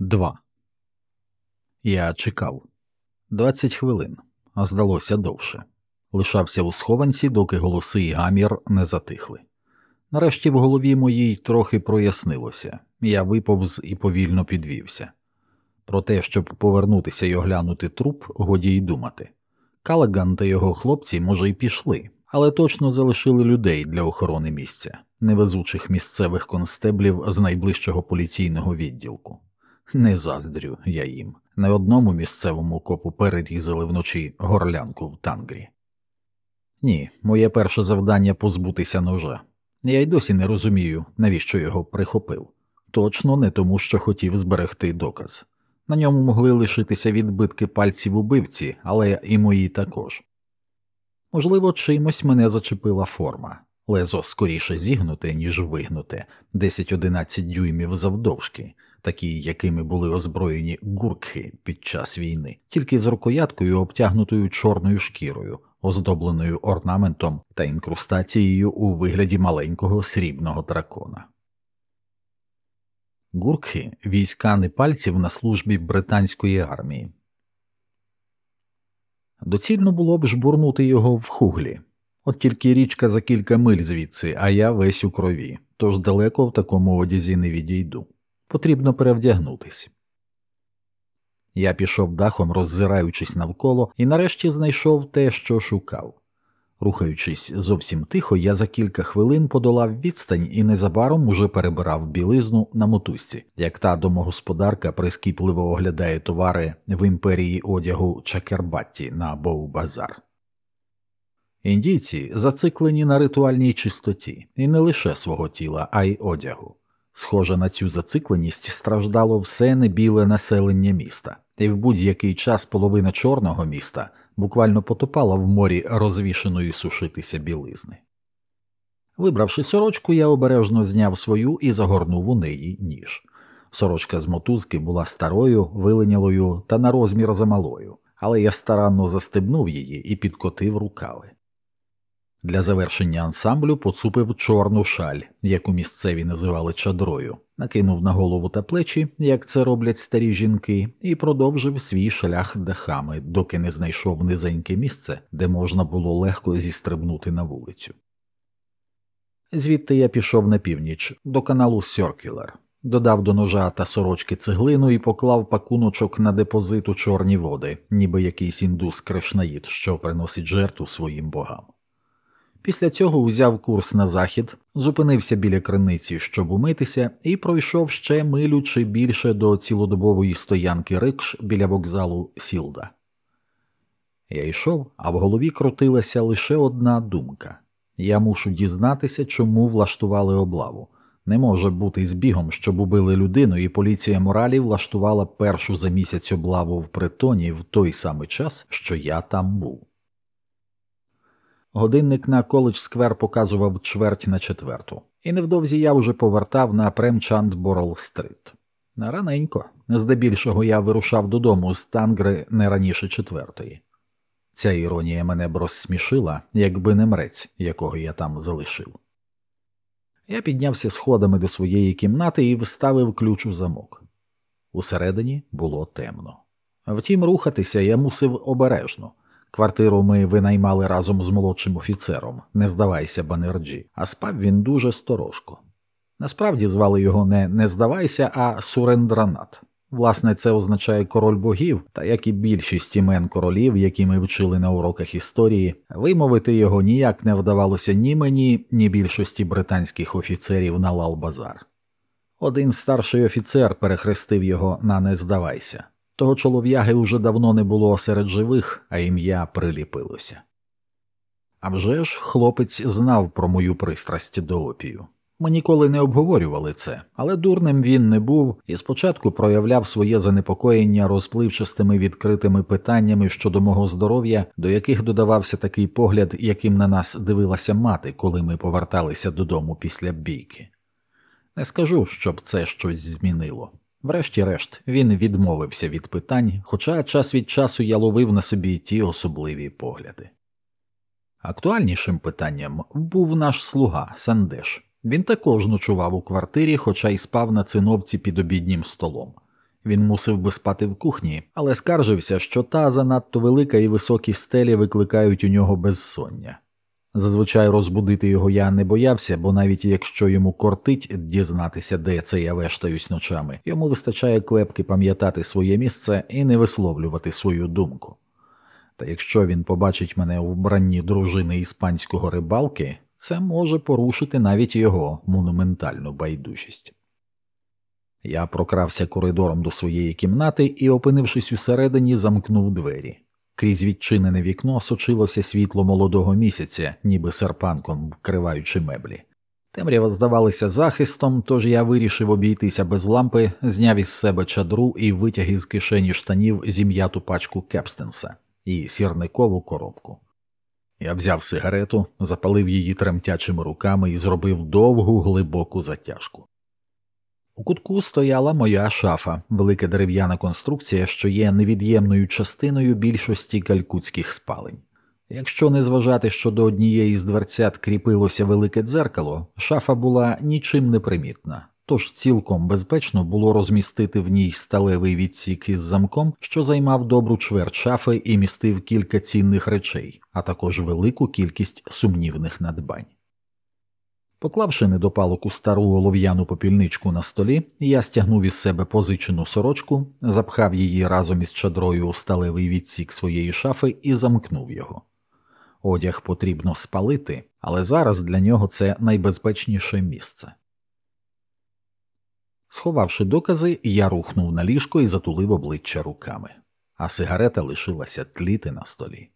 2. Я чекав 20 хвилин, а здалося довше. Лишався у схованці, доки голоси і гамір не затихли. Нарешті в голові моїй трохи прояснилося, я виповз і повільно підвівся. Про те, щоб повернутися й оглянути труп, годі й думати. Калаган та його хлопці, може, й пішли, але точно залишили людей для охорони місця, невезучих місцевих констеблів з найближчого поліційного відділку. Не заздрю я їм. Не одному місцевому копу перерізали вночі горлянку в тангрі. Ні, моє перше завдання позбутися ножа. Я й досі не розумію, навіщо його прихопив. Точно не тому, що хотів зберегти доказ. На ньому могли лишитися відбитки пальців убивці, але і мої також. Можливо, чимось мене зачепила форма, лезо скоріше зігнуте, ніж вигнуте, 10-11 дюймів завдовжки, такі, якими були озброєні гуркхи під час війни, тільки з рукояткою, обтягнутою чорною шкірою, оздобленою орнаментом та інкрустацією у вигляді маленького срібного дракона. Гуркхи війська непальців на службі британської армії. Доцільно було б жбурнути його в хуглі. От тільки річка за кілька миль звідси, а я весь у крові, тож далеко в такому одязі не відійду. Потрібно перевдягнутись. Я пішов дахом, роззираючись навколо, і нарешті знайшов те, що шукав. Рухаючись зовсім тихо, я за кілька хвилин подолав відстань і незабаром уже перебирав білизну на мотузці, як та домогосподарка прискіпливо оглядає товари в імперії одягу Чакербатті на Боу-Базар. Індійці зациклені на ритуальній чистоті і не лише свого тіла, а й одягу. Схоже на цю зацикленість страждало все небіле населення міста, і в будь-який час половина чорного міста буквально потопала в морі розвішеної сушитися білизни. Вибравши сорочку, я обережно зняв свою і загорнув у неї ніж. Сорочка з мотузки була старою, виленялою та на розмір замалою, але я старанно застебнув її і підкотив рукави. Для завершення ансамблю поцупив чорну шаль, яку місцеві називали чадрою, накинув на голову та плечі, як це роблять старі жінки, і продовжив свій шлях дахами, доки не знайшов низеньке місце, де можна було легко зістрибнути на вулицю. Звідти я пішов на північ до каналу Сьоркілер, додав до ножа та сорочки цеглину і поклав пакуночок на депозит у чорні води, ніби якийсь індус кришнаїд, що приносить жертву своїм богам. Після цього узяв курс на захід, зупинився біля криниці, щоб умитися, і пройшов ще милю чи більше до цілодобової стоянки рикш біля вокзалу Сілда. Я йшов, а в голові крутилася лише одна думка я мушу дізнатися, чому влаштували облаву. Не може бути збігом, щоб убили людину, і поліція моралі влаштувала першу за місяць облаву в притоні в той самий час, що я там був. Годинник на коледж сквер показував чверть на четверту, і невдовзі я вже повертав на Премчанд Борл Стрит. Раненько, здебільшого я вирушав додому з тангри не раніше четвертої. Ця іронія мене б розсмішила, якби не мрець, якого я там залишив. Я піднявся сходами до своєї кімнати і вставив ключ у замок. Усередині було темно. Втім, рухатися я мусив обережно. Квартиру ми винаймали разом з молодшим офіцером, не здавайся, Банерджі, а спав він дуже сторожко. Насправді звали його не не здавайся, а Сурендранат. Власне, це означає король богів, та як і більшість імен королів, які ми вчили на уроках історії, вимовити його ніяк не вдавалося ні мені, ні більшості британських офіцерів на Лал-Базар. Один старший офіцер перехрестив його на не здавайся. Того чолов'яги уже давно не було серед живих, а ім'я приліпилося. А вже ж хлопець знав про мою пристрасть до опію. Ми ніколи не обговорювали це, але дурним він не був і спочатку проявляв своє занепокоєння розпливчастими відкритими питаннями щодо мого здоров'я, до яких додавався такий погляд, яким на нас дивилася мати, коли ми поверталися додому після бійки. Не скажу, щоб це щось змінило. Врешті-решт, він відмовився від питань, хоча час від часу я ловив на собі ті особливі погляди. Актуальнішим питанням був наш слуга Сандеш. Він також ночував у квартирі, хоча й спав на циновці під обіднім столом. Він мусив би спати в кухні, але скаржився, що та занадто велика і високі стелі викликають у нього безсоння. Зазвичай розбудити його я не боявся, бо навіть якщо йому кортить дізнатися, де це я вештаюсь ночами, йому вистачає клепки пам'ятати своє місце і не висловлювати свою думку. Та якщо він побачить мене у вбранні дружини іспанського рибалки, це може порушити навіть його монументальну байдужість. Я прокрався коридором до своєї кімнати і, опинившись усередині, замкнув двері. Крізь відчинене вікно сочилося світло молодого місяця, ніби серпанком вкриваючи меблі. Темрява здавалася захистом, тож я вирішив обійтися без лампи, зняв із себе чадру і витяг із кишені штанів зім'яту пачку кепстенса і сірникову коробку. Я взяв сигарету, запалив її тремтячими руками і зробив довгу глибоку затяжку. У кутку стояла моя шафа, велика дерев'яна конструкція, що є невід'ємною частиною більшості калькутських спалень. Якщо не зважати, що до однієї з дверцят кріпилося велике дзеркало, шафа була нічим не примітна, тож цілком безпечно було розмістити в ній сталевий відсік із замком, що займав добру чверть шафи і містив кілька цінних речей, а також велику кількість сумнівних надбань. Поклавши недопалок у стару олов'яну попільничку на столі, я стягнув із себе позичену сорочку, запхав її разом із чадрою у сталевий відсік своєї шафи і замкнув його. Одяг потрібно спалити, але зараз для нього це найбезпечніше місце. Сховавши докази, я рухнув на ліжко і затулив обличчя руками, а сигарета лишилася тліти на столі.